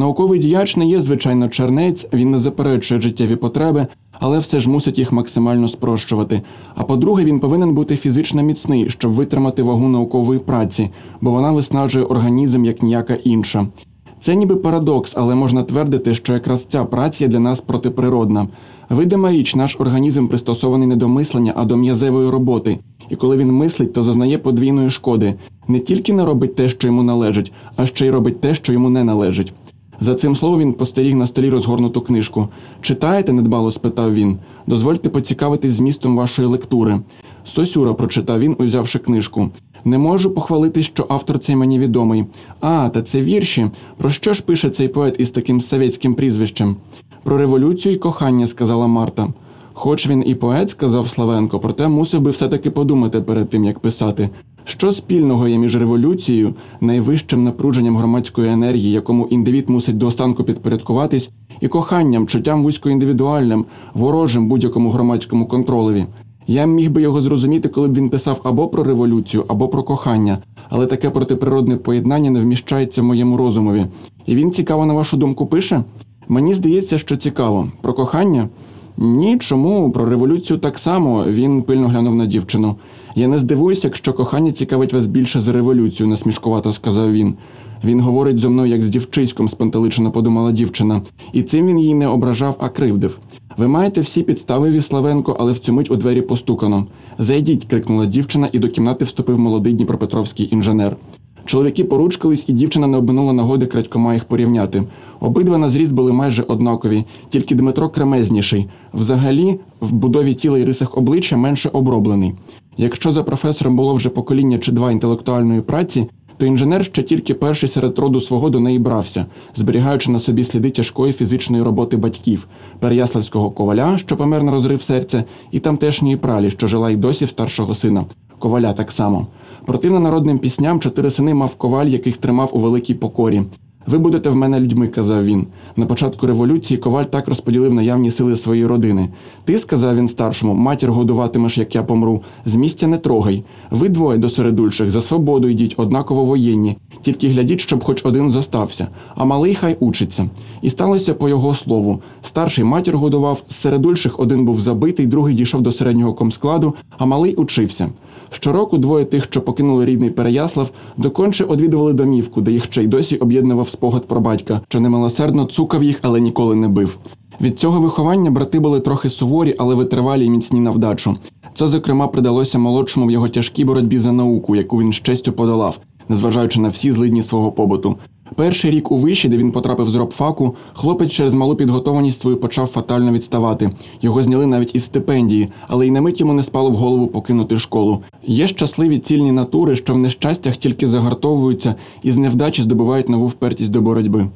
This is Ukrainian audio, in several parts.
Науковий діяч не є, звичайно, чернець, він не заперечує життєві потреби, але все ж мусить їх максимально спрощувати. А по-друге, він повинен бути фізично міцний, щоб витримати вагу наукової праці, бо вона виснажує організм як ніяка інша. Це ніби парадокс, але можна твердити, що якраз ця праця для нас протиприродна. Видима річ, наш організм пристосований не до мислення, а до м'язевої роботи. І коли він мислить, то зазнає подвійної шкоди. Не тільки не робить те, що йому належить, а ще й робить те, що йому не належить. За цим словом він постеріг на столі розгорнуту книжку. Читаєте? недбало спитав він. Дозвольте поцікавитись змістом вашої лектури. Сосюра прочитав він, узявши книжку. Не можу похвалити, що автор цей мені відомий. А, та це вірші. Про що ж пише цей поет із таким совєтським прізвищем? Про революцію і кохання, сказала Марта. Хоч він і поет, сказав Славенко, проте мусив би все-таки подумати перед тим, як писати. Що спільного є між революцією, найвищим напруженням громадської енергії, якому індивід мусить до останку підпорядкуватись, і коханням, чуттям вузькоіндивідуальним, ворожим будь-якому громадському контролеві? Я міг би його зрозуміти, коли б він писав або про революцію, або про кохання, але таке протиприродне поєднання не вміщається в моєму розумові. І він цікаво, на вашу думку, пише? Мені здається, що цікаво. Про кохання? Ні, чому про революцію так само він пильно глянув на дівчину. Я не здивуюся, якщо кохання цікавить вас більше за революцію, насмішкувато сказав він. Він говорить зо мною як з дівчиськом, спантеличено подумала дівчина, і цим він її не ображав, а кривдив. Ви маєте всі підстави, Віславенко, але в цю мить у двері постукано. Зайдіть, крикнула дівчина, і до кімнати вступив молодий дніпропетровський інженер. Чоловіки поручкались, і дівчина не обминула нагоди крадькома їх порівняти. Обидва на зріст були майже однакові, тільки Дмитро кремезніший. Взагалі, в будові тіла і рисах обличчя менше оброблений. Якщо за професором було вже покоління чи два інтелектуальної праці, то інженер ще тільки перший серед роду свого до неї брався, зберігаючи на собі сліди тяжкої фізичної роботи батьків переяславського коваля, що помер на розрив серця, і тамтешньої пралі, що жила й досі в старшого сина. Коваля так само. Противно народним пісням чотири сини мав коваль, яких тримав у великій покорі. Ви будете в мене людьми, казав він. На початку революції коваль так розподілив наявні сили своєї родини. Ти, сказав він старшому, матір годуватимеш, як я помру. З місця не трогай. Ви двоє до середульших за свободу йдіть, однаково воєнні. Тільки глядіть, щоб хоч один зостався, а малий хай учиться. І сталося по його слову. Старший матір годував, з середульших один був забитий, другий дійшов до середнього комскладу, а малий учився. Щороку двоє тих, що покинули рідний Переяслав, доконче одвідували домівку, де їх ще й досі об'єднував спогад про батька, що немилосердно цукав їх, але ніколи не бив. Від цього виховання брати були трохи суворі, але витривалі й міцні на вдачу. Це, зокрема, придалося молодшому в його тяжкій боротьбі за науку, яку він з честю подолав, незважаючи на всі злидні свого побуту. Перший рік у виші, де він потрапив з робфаку, хлопець через малу підготованість свою почав фатально відставати. Його зняли навіть із стипендії, але й на мить йому не спало в голову покинути школу. Є щасливі цільні натури, що в нещастях тільки загартовуються і з невдачі здобувають нову впертість до боротьби.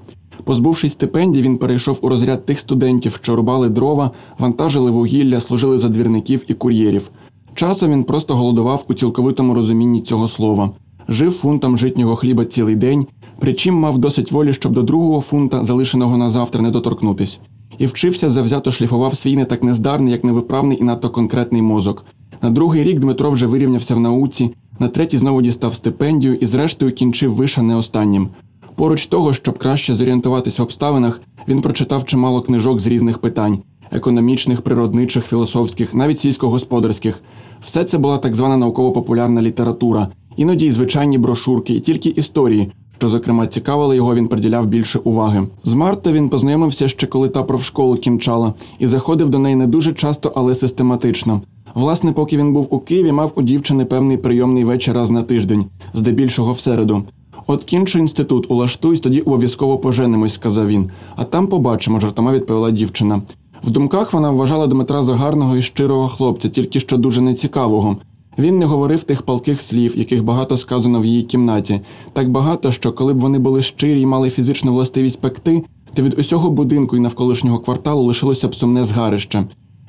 Позбувшись стипендій, він перейшов у розряд тих студентів, що рубали дрова, вантажили вугілля, служили за двірників і кур'єрів. Часом він просто голодував у цілковитому розумінні цього слова. Жив фунтом житнього хліба цілий день, причим мав досить волі, щоб до другого фунта, залишеного на завтра, не доторкнутись. І вчився завзято шліфував свій не так нездарний, як невиправний і надто конкретний мозок. На другий рік Дмитро вже вирівнявся в науці, на третій знову дістав стипендію і, зрештою, кінчив виша не останнім. Поруч того, щоб краще зорієнтуватися в обставинах, він прочитав чимало книжок з різних питань економічних, природничих, філософських, навіть сільськогосподарських. Все це була так звана науково-популярна література, іноді й звичайні брошурки, і тільки історії, що, зокрема, цікавили його, він приділяв більше уваги. З Марто він познайомився ще коли та профшколу кінчала, і заходив до неї не дуже часто, але систематично. Власне, поки він був у Києві, мав у дівчини певний прийомний вечір раз на тиждень, здебільшого в середу. От кінчу інститут, улаштуюсь, тоді обов'язково поженимось, сказав він. А там побачимо, жартома відповіла дівчина. В думках вона вважала Дмитра за гарного і щирого хлопця, тільки що дуже нецікавого. Він не говорив тих палких слів, яких багато сказано в її кімнаті, так багато, що коли б вони були щирі і мали фізичну властивість пекти, то від усього будинку і навколишнього кварталу лишилося б сумне згарище.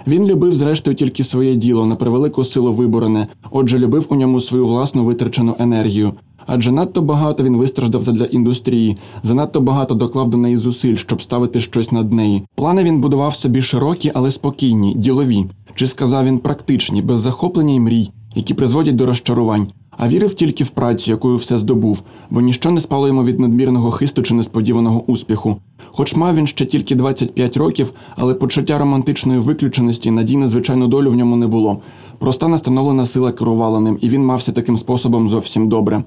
Він любив, зрештою, тільки своє діло, на превелику силу виборене, отже, любив у ньому свою власну витрачену енергію. Адже надто багато він вистраждав задля індустрії, занадто багато доклав до неї зусиль, щоб ставити щось над неї. Плани він будував собі широкі, але спокійні, ділові, чи сказав він практичні, без захоплення й мрій, які призводять до розчарувань. а вірив тільки в працю, якою все здобув, бо ніщо не спало йому від надмірного хисту чи несподіваного успіху. Хоч мав він ще тільки 25 років, але почуття романтичної виключеності надій на звичайну долю в ньому не було. Проста настановлена сила керувала ним, і він мався таким способом зовсім добре.